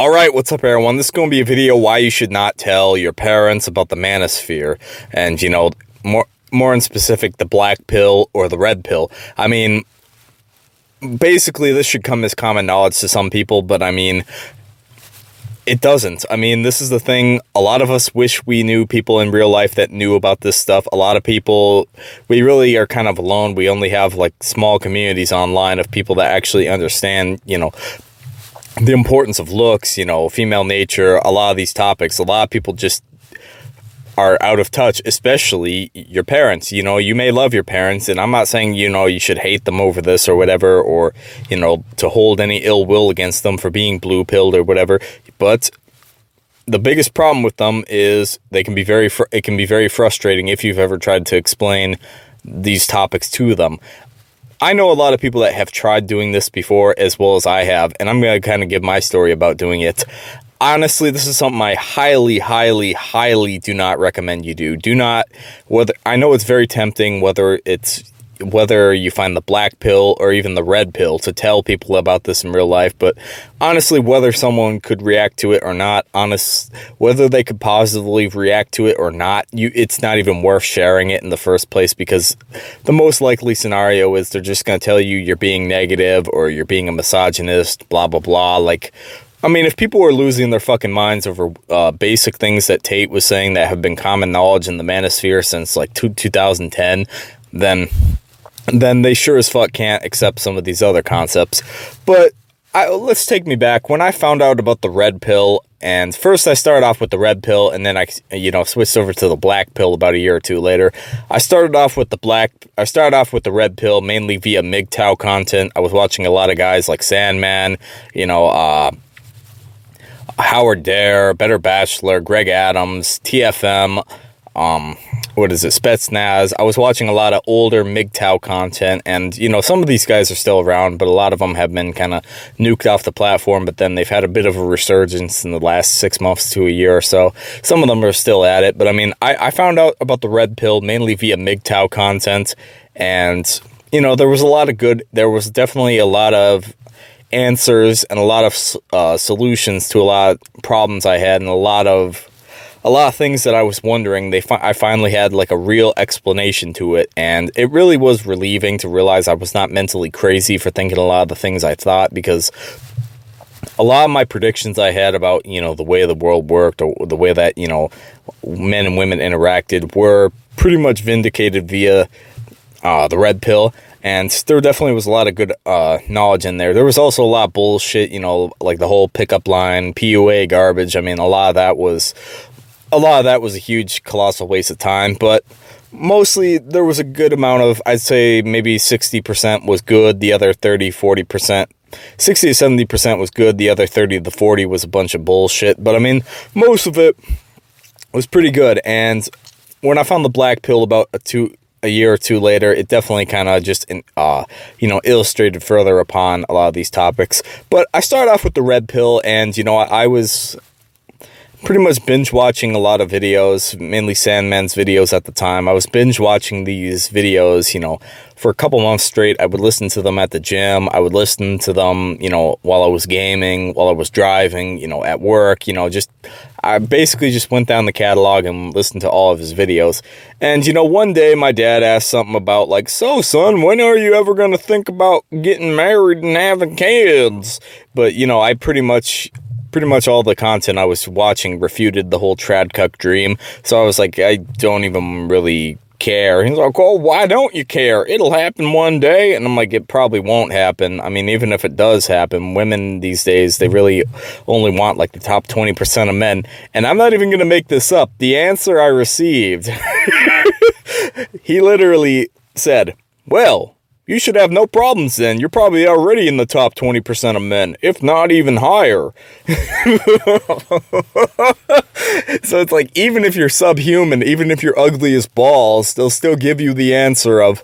All right, what's up, everyone? This is going to be a video why you should not tell your parents about the manosphere, and you know more more in specific, the black pill or the red pill. I mean, basically, this should come as common knowledge to some people, but I mean, it doesn't. I mean, this is the thing. A lot of us wish we knew people in real life that knew about this stuff. A lot of people, we really are kind of alone. We only have like small communities online of people that actually understand, you know, the importance of looks, you know, female nature, a lot of these topics, a lot of people just are out of touch, especially your parents. You know, you may love your parents, and I'm not saying, you know, you should hate them over this or whatever, or, you know, to hold any ill will against them for being blue pilled or whatever. But the biggest problem with them is they can be very, it can be very frustrating if you've ever tried to explain these topics to them. I know a lot of people that have tried doing this before as well as I have, and I'm going to kind of give my story about doing it. Honestly, this is something I highly, highly, highly do not recommend you do. Do not, whether, I know it's very tempting, whether it's whether you find the black pill or even the red pill to tell people about this in real life. But honestly, whether someone could react to it or not, honest, whether they could positively react to it or not, you, it's not even worth sharing it in the first place because the most likely scenario is they're just going to tell you you're being negative or you're being a misogynist, blah, blah, blah. Like, I mean, if people were losing their fucking minds over uh, basic things that Tate was saying that have been common knowledge in the manosphere since like two, 2010, then then they sure as fuck can't accept some of these other concepts. But I, let's take me back. When I found out about the red pill, and first I started off with the red pill, and then I, you know, switched over to the black pill about a year or two later. I started off with the black, I started off with the red pill mainly via MGTOW content. I was watching a lot of guys like Sandman, you know, uh, Howard Dare, Better Bachelor, Greg Adams, TFM, um, what is it, Spetsnaz. I was watching a lot of older MGTOW content, and, you know, some of these guys are still around, but a lot of them have been kind of nuked off the platform, but then they've had a bit of a resurgence in the last six months to a year or so. Some of them are still at it, but I mean, I, I found out about the Red Pill mainly via MGTOW content, and, you know, there was a lot of good, there was definitely a lot of answers and a lot of uh, solutions to a lot of problems I had and a lot of a lot of things that I was wondering, they fi I finally had like a real explanation to it, and it really was relieving to realize I was not mentally crazy for thinking a lot of the things I thought, because a lot of my predictions I had about, you know, the way the world worked, or the way that, you know, men and women interacted were pretty much vindicated via uh, the red pill, and there definitely was a lot of good uh, knowledge in there. There was also a lot of bullshit, you know, like the whole pickup line, PUA garbage. I mean, a lot of that was a lot of that was a huge, colossal waste of time, but mostly there was a good amount of, I'd say maybe 60% was good, the other 30, 40%, 60 to 70% was good, the other 30 to 40 was a bunch of bullshit, but I mean, most of it was pretty good, and when I found the black pill about a two, a year or two later, it definitely kind of just, uh, you know, illustrated further upon a lot of these topics. But I started off with the red pill, and, you know, I, I was pretty much binge watching a lot of videos, mainly Sandman's videos at the time. I was binge watching these videos, you know, for a couple months straight. I would listen to them at the gym. I would listen to them, you know, while I was gaming, while I was driving, you know, at work, you know, just, I basically just went down the catalog and listened to all of his videos. And, you know, one day my dad asked something about like, so son, when are you ever going to think about getting married and having kids? But, you know, I pretty much pretty much all the content I was watching refuted the whole trad cuck dream. So I was like, I don't even really care. He's like, oh, why don't you care? It'll happen one day. And I'm like, it probably won't happen. I mean, even if it does happen, women these days, they really only want like the top 20% of men. And I'm not even going to make this up. The answer I received, he literally said, well, you should have no problems then. You're probably already in the top 20% of men, if not even higher. so it's like, even if you're subhuman, even if you're ugly as balls, they'll still give you the answer of,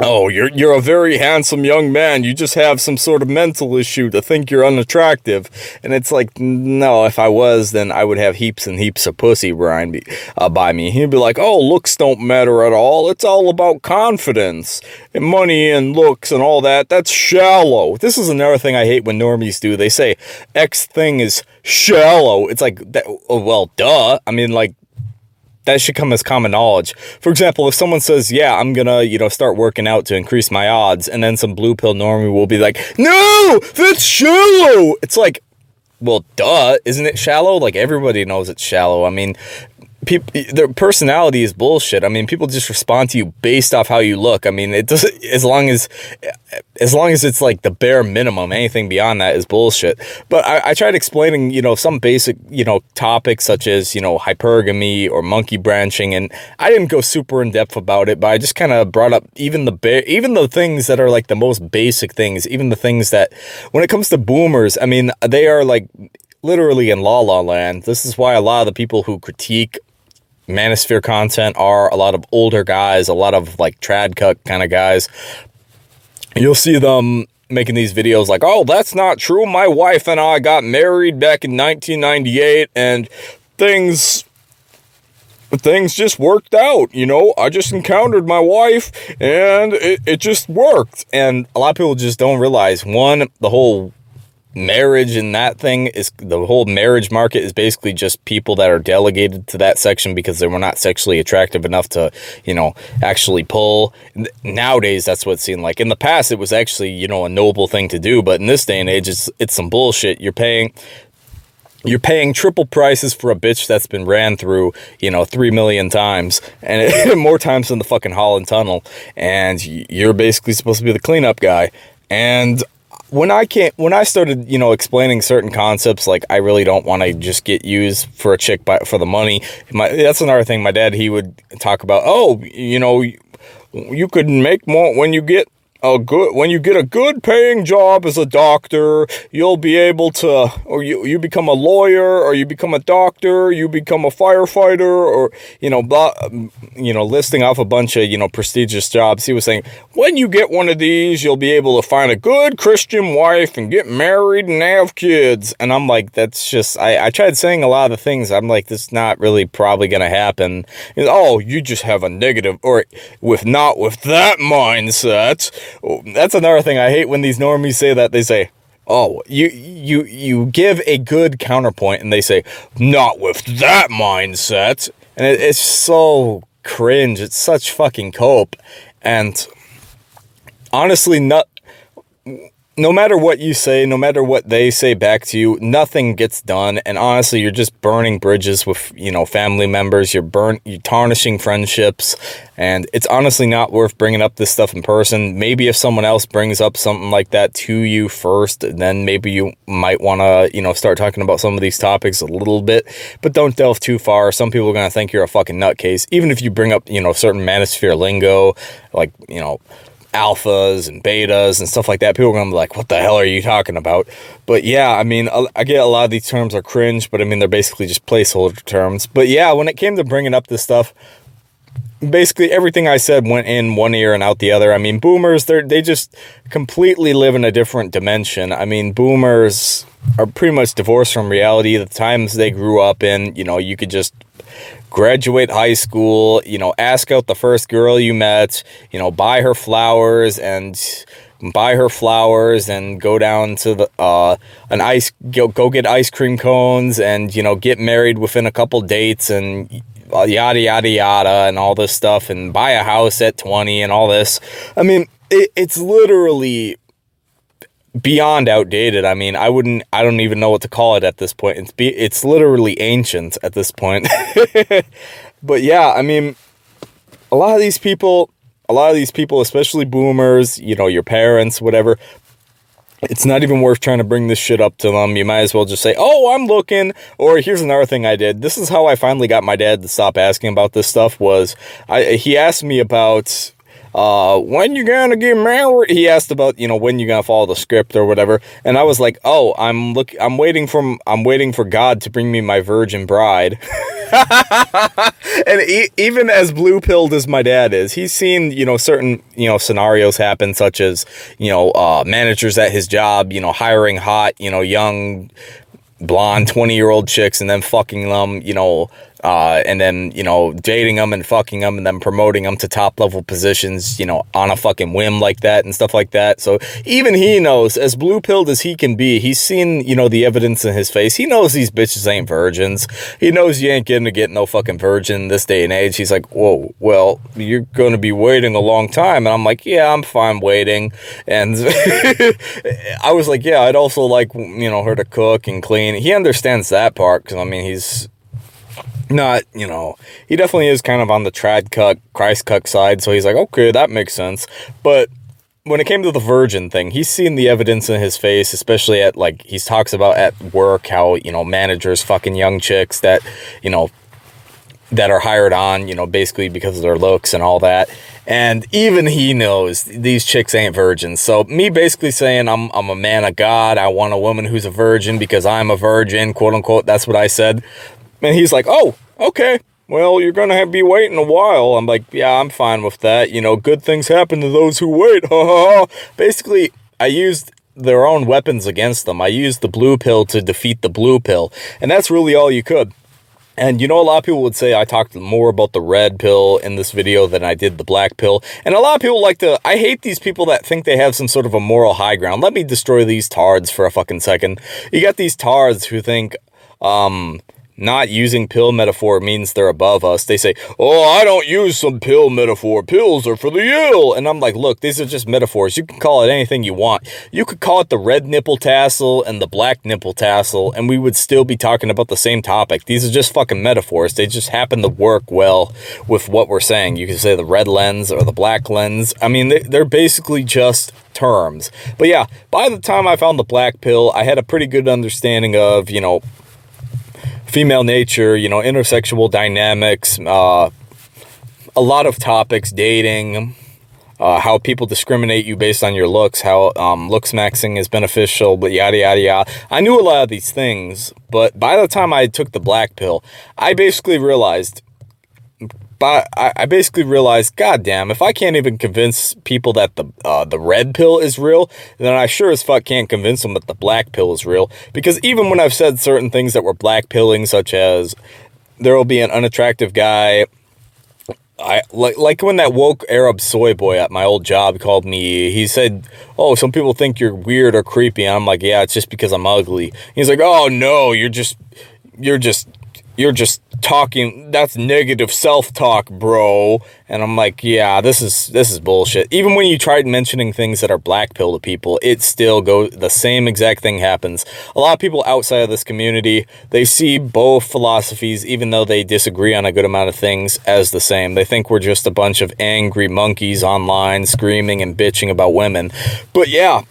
oh, you're you're a very handsome young man. You just have some sort of mental issue to think you're unattractive. And it's like, no, if I was, then I would have heaps and heaps of pussy behind me, uh, by me. He'd be like, oh, looks don't matter at all. It's all about confidence and money and looks and all that. That's shallow. This is another thing I hate when normies do. They say X thing is shallow. It's like, that, oh, well, duh. I mean, like, that should come as common knowledge. For example, if someone says, yeah, I'm gonna, you know, start working out to increase my odds, and then some blue pill normie will be like, no, that's shallow. It's like, well, duh, isn't it shallow? Like everybody knows it's shallow. I mean, people their personality is bullshit. I mean, people just respond to you based off how you look. I mean, it doesn't as long as as long as it's like the bare minimum. Anything beyond that is bullshit. But I, I tried explaining, you know, some basic, you know, topics such as you know hypergamy or monkey branching, and I didn't go super in depth about it, but I just kind of brought up even the bare, even the things that are like the most basic things, even the things that when it comes to boomers, I mean, they are like literally in la la land. This is why a lot of the people who critique manosphere content are a lot of older guys, a lot of like trad cuck kind of guys. You'll see them making these videos like, oh, that's not true. My wife and I got married back in 1998 and things things just worked out, you know, I just encountered my wife and it, it just worked. And a lot of people just don't realize, one, the whole marriage and that thing is the whole marriage market is basically just people that are delegated to that section because they were not sexually attractive enough to, you know, actually pull. Nowadays, that's what it seemed like. In the past, it was actually, you know, a noble thing to do, but in this day and age, it's, it's some bullshit. You're paying you're paying triple prices for a bitch that's been ran through, you know, three million times and it, more times than the fucking Holland Tunnel. And you're basically supposed to be the cleanup guy. And when I can't, when I started, you know, explaining certain concepts, like I really don't want to just get used for a chick by, for the money. My, that's another thing. My dad, he would talk about, oh, you know, you could make more when you get a good when you get a good paying job as a doctor you'll be able to or you you become a lawyer or you become a doctor you become a firefighter or you know blah, you know listing off a bunch of you know prestigious jobs. He was saying when you get one of these you'll be able to find a good christian wife and get married and have kids. And i'm like that's just i i tried saying a lot of the things. I'm like this is not really probably gonna happen. And, oh you just have a negative or with not with that mindset that's another thing I hate when these normies say that. They say, oh, you you you give a good counterpoint, and they say, not with that mindset, and it, it's so cringe. It's such fucking cope, and honestly, not no matter what you say, no matter what they say back to you, nothing gets done. And honestly, you're just burning bridges with, you know, family members. You're burn, you're tarnishing friendships. And it's honestly not worth bringing up this stuff in person. Maybe if someone else brings up something like that to you first, then maybe you might want to, you know, start talking about some of these topics a little bit, but don't delve too far. Some people are going to think you're a fucking nutcase. Even if you bring up, you know, certain manosphere lingo, like, you know, alphas and betas and stuff like that. People are going to be like, what the hell are you talking about? But yeah, I mean, I get a lot of these terms are cringe, but I mean, they're basically just placeholder terms. But yeah, when it came to bringing up this stuff, basically everything I said went in one ear and out the other. I mean, boomers, they they just completely live in a different dimension. I mean, boomers are pretty much divorced from reality. The times they grew up in, you know, you could just graduate high school, you know, ask out the first girl you met, you know, buy her flowers and buy her flowers and go down to the uh an ice go, go get ice cream cones and you know get married within a couple dates and yada yada yada and all this stuff and buy a house at 20 and all this. I mean it, it's literally beyond outdated. I mean, I wouldn't, I don't even know what to call it at this point. It's be, it's literally ancient at this point. but yeah, I mean, a lot of these people, a lot of these people, especially boomers, you know, your parents, whatever, it's not even worth trying to bring this shit up to them. You might as well just say, oh, I'm looking. Or here's another thing I did. This is how I finally got my dad to stop asking about this stuff was I, he asked me about uh, when you gonna get married? He asked about, you know, when you gonna follow the script or whatever. And I was like, oh, I'm look, I'm waiting for, I'm waiting for God to bring me my virgin bride. and e even as blue pilled as my dad is, he's seen, you know, certain, you know, scenarios happen, such as, you know, uh, managers at his job, you know, hiring hot, you know, young blonde 20 year old chicks and then fucking them, you know, uh, and then, you know, dating them and fucking them and then promoting them to top level positions, you know, on a fucking whim like that and stuff like that. So even he knows, as blue pilled as he can be, he's seen, you know, the evidence in his face. He knows these bitches ain't virgins. He knows you ain't getting to get no fucking virgin this day and age. He's like, whoa, well, you're going to be waiting a long time. And I'm like, yeah, I'm fine waiting. And I was like, yeah, I'd also like, you know, her to cook and clean. He understands that part because, I mean, he's not, you know, he definitely is kind of on the trad cuck, Christ cuck side. So he's like, okay, that makes sense. But when it came to the virgin thing, he's seen the evidence in his face, especially at like, he talks about at work how, you know, managers fucking young chicks that, you know, that are hired on, you know, basically because of their looks and all that. And even he knows these chicks ain't virgins. So me basically saying I'm, I'm a man of God. I want a woman who's a virgin because I'm a virgin, quote unquote. That's what I said. And he's like, oh, okay. Well, you're going to be waiting a while. I'm like, yeah, I'm fine with that. You know, good things happen to those who wait. Basically, I used their own weapons against them. I used the blue pill to defeat the blue pill. And that's really all you could. And you know, a lot of people would say I talked more about the red pill in this video than I did the black pill. And a lot of people like to, I hate these people that think they have some sort of a moral high ground. Let me destroy these tards for a fucking second. You got these tards who think, um, not using pill metaphor means they're above us. They say, oh, I don't use some pill metaphor. Pills are for the ill. And I'm like, look, these are just metaphors. You can call it anything you want. You could call it the red nipple tassel and the black nipple tassel, and we would still be talking about the same topic. These are just fucking metaphors. They just happen to work well with what we're saying. You can say the red lens or the black lens. I mean, they're basically just terms. But yeah, by the time I found the black pill, I had a pretty good understanding of, you know, female nature, you know, intersexual dynamics, uh, a lot of topics, dating, uh, how people discriminate you based on your looks, how um, looks maxing is beneficial, but yada, yada, yada. I knew a lot of these things, but by the time I took the black pill, I basically realized but I, I basically realized, goddamn, if I can't even convince people that the uh, the red pill is real, then I sure as fuck can't convince them that the black pill is real. Because even when I've said certain things that were black pilling, such as there will be an unattractive guy, I like like when that woke Arab soy boy at my old job called me. He said, "Oh, some people think you're weird or creepy." And I'm like, "Yeah, it's just because I'm ugly." He's like, "Oh no, you're just you're just you're just talking that's negative self-talk bro. And i'm like yeah this is this is bullshit. Even when you try mentioning things that are black pill to people it still goes the same exact thing happens. A lot of people outside of this community they see both philosophies even though they disagree on a good amount of things as the same. They think we're just a bunch of angry monkeys online screaming and bitching about women. But yeah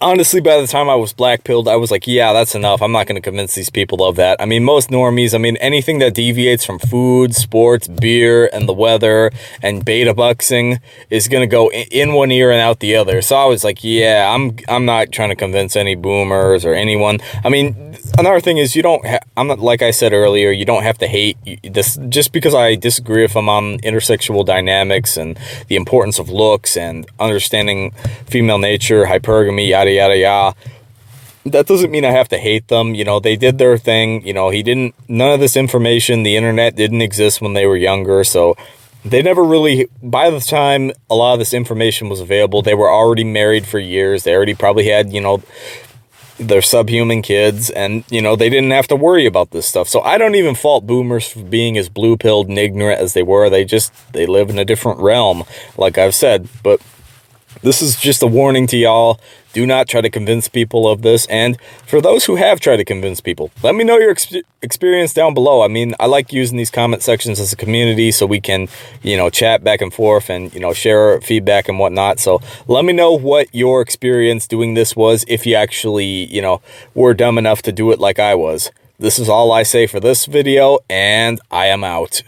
honestly, by the time I was black pilled, I was like, yeah, that's enough. I'm not going to convince these people of that. I mean, most normies, I mean, anything that deviates from food, sports, beer, and the weather, and beta boxing is going to go in one ear and out the other. So I was like, yeah, I'm, I'm not trying to convince any boomers or anyone. I mean, another thing is you don't, I'm not, like I said earlier, you don't have to hate this just because I disagree with them on intersexual dynamics and the importance of looks and understanding female nature, hypergamy, yada, yada, yada. That doesn't mean I have to hate them. You know, they did their thing. You know, he didn't, none of this information, the internet didn't exist when they were younger. So they never really, by the time a lot of this information was available, they were already married for years. They already probably had, you know, their subhuman kids and you know they didn't have to worry about this stuff so i don't even fault boomers for being as blue pilled and ignorant as they were they just they live in a different realm like i've said but this is just a warning to y'all. Do not try to convince people of this. And for those who have tried to convince people, let me know your ex experience down below. I mean, I like using these comment sections as a community so we can, you know, chat back and forth and, you know, share feedback and whatnot. So let me know what your experience doing this was if you actually, you know, were dumb enough to do it like I was. This is all I say for this video, and I am out.